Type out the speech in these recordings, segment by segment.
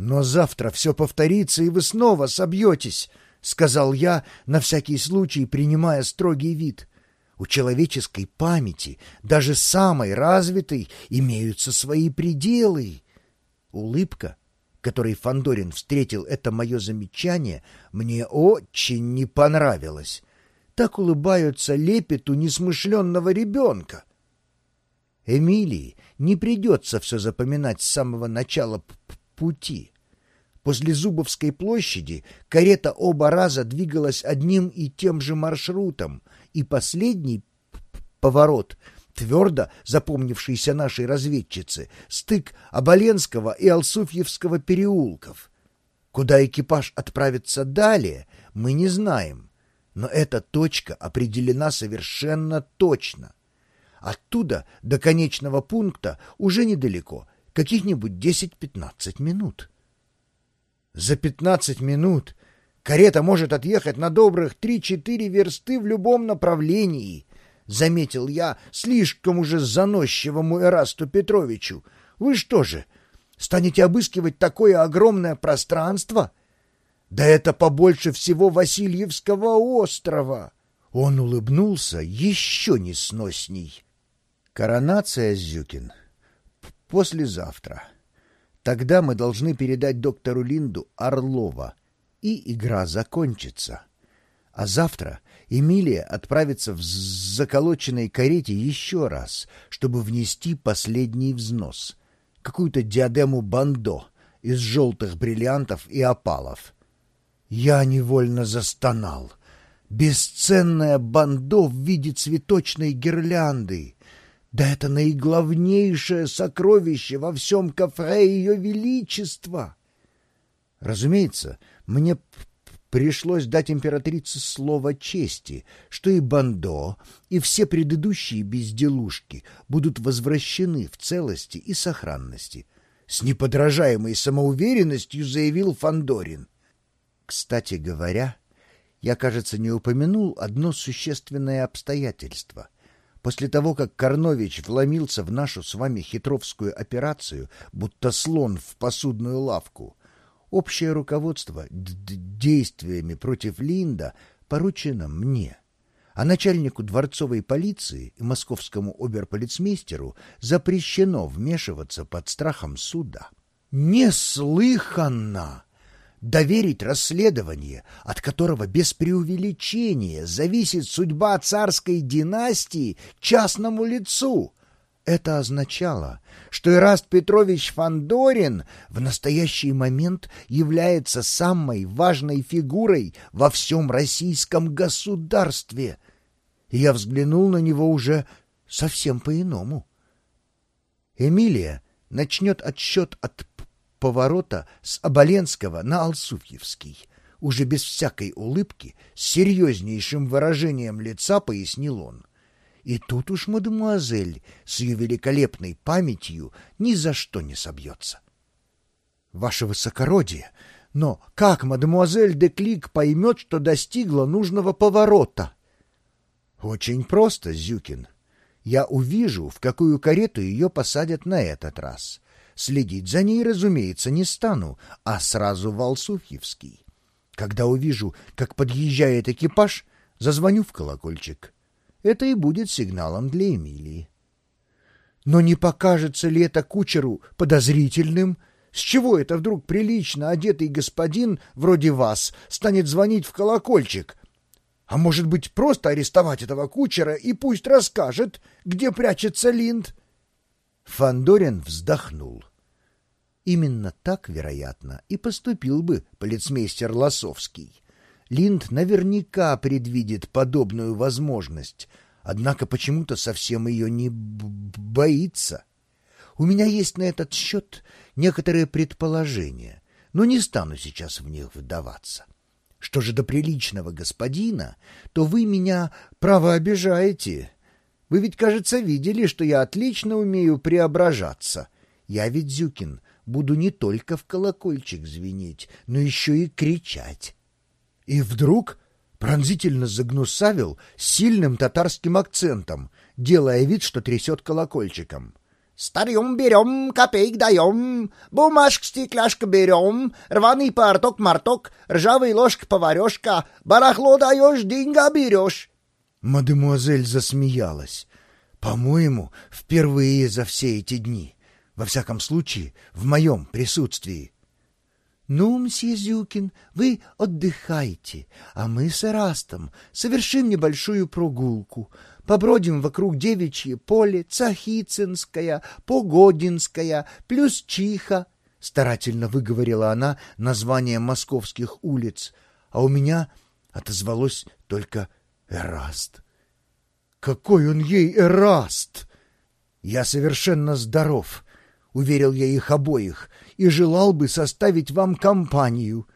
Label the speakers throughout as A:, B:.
A: «Но завтра все повторится, и вы снова собьетесь», — сказал я, на всякий случай принимая строгий вид. У человеческой памяти, даже самой развитой, имеются свои пределы. Улыбка, которой Фандорин встретил это мое замечание, мне очень не понравилась. Так улыбаются лепету несмышленного ребенка. Эмилии не придется все запоминать с самого начала пути. После Зубовской площади карета оба раза двигалась одним и тем же маршрутом, и последний поворот, твердо запомнившийся нашей разведчице, стык Оболенского и Алсуфьевского переулков. Куда экипаж отправится далее, мы не знаем, но эта точка определена совершенно точно. Оттуда до конечного пункта уже недалеко, каких-нибудь 10-15 минут. За 15 минут карета может отъехать на добрых 3-4 версты в любом направлении, заметил я слишком уже заносчивому Эрасту Петровичу. Вы что же, станете обыскивать такое огромное пространство? Да это побольше всего Васильевского острова. Он улыбнулся еще несносней. Коронация, Зюкин, послезавтра. Тогда мы должны передать доктору Линду Орлова, и игра закончится. А завтра Эмилия отправится в заколоченной карете еще раз, чтобы внести последний взнос. Какую-то диадему бандо из желтых бриллиантов и опалов. Я невольно застонал. Бесценное бандо в виде цветочной гирлянды — да это наиглавнейшее сокровище во всем кафе Ее Величества! Разумеется, мне пришлось дать императрице слово чести, что и Бандо, и все предыдущие безделушки будут возвращены в целости и сохранности. С неподражаемой самоуверенностью заявил Фандорин. Кстати говоря, я, кажется, не упомянул одно существенное обстоятельство — После того, как Корнович вломился в нашу с вами хитровскую операцию, будто слон в посудную лавку, общее руководство действиями против Линда поручено мне, а начальнику дворцовой полиции и московскому оберполицмейстеру запрещено вмешиваться под страхом суда. Неслыханно! Доверить расследование, от которого без преувеличения зависит судьба царской династии частному лицу. Это означало, что Ираст Петрович Фандорин в настоящий момент является самой важной фигурой во всем российском государстве. И я взглянул на него уже совсем по-иному. Эмилия начнет отсчет от поворота с Оболенского на Алсуфьевский. Уже без всякой улыбки, с серьезнейшим выражением лица пояснил он. И тут уж мадемуазель с ее великолепной памятью ни за что не собьется. Ваше высокородие, но как мадемуазель де Клик поймет, что достигла нужного поворота? Очень просто, Зюкин. Я увижу, в какую карету ее посадят на этот раз. Следить за ней, разумеется, не стану, а сразу в Алсуфьевский. Когда увижу, как подъезжает экипаж, зазвоню в колокольчик. Это и будет сигналом для Эмилии. Но не покажется ли это кучеру подозрительным? С чего это вдруг прилично одетый господин, вроде вас, станет звонить в колокольчик? А может быть, просто арестовать этого кучера и пусть расскажет, где прячется Линд? Фандорин вздохнул. Именно так, вероятно, и поступил бы полицмейстер Лосовский. Линд наверняка предвидит подобную возможность, однако почему-то совсем ее не боится. У меня есть на этот счет некоторые предположения, но не стану сейчас в них вдаваться. Что же до приличного господина, то вы меня, право, обижаете. Вы ведь, кажется, видели, что я отлично умею преображаться. Я ведь, Зюкин, буду не только в колокольчик звенеть, но еще и кричать. И вдруг пронзительно загнусавил сильным татарским акцентом, делая вид, что трясет колокольчиком.
B: Старьем берем, копейк даем, бумажка, стекляшка берем, рваный порток-марток, ржавый ложка-поварешка, барахло даешь, деньга берешь.
A: Мадемуазель засмеялась. По-моему, впервые за все эти дни. Во всяком случае, в моем присутствии. «Ну, мсье Зюкин, вы отдыхайте, а мы с Эрастом совершим небольшую прогулку. Побродим вокруг девичье поле, Цахицинская, Погодинская, плюс Чиха», — старательно выговорила она название московских улиц, а у меня отозвалось только «Эраст». «Какой он ей Эраст!» «Я совершенно здоров», — уверил я их обоих, — «и желал бы составить вам компанию».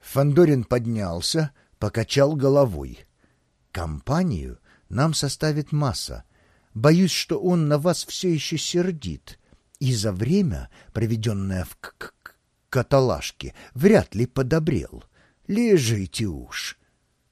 A: Фандорин поднялся, покачал головой. «Компанию нам составит масса. Боюсь, что он на вас все еще сердит, и за время, проведенное в к -к каталажке, вряд ли подобрел. Лежите уж».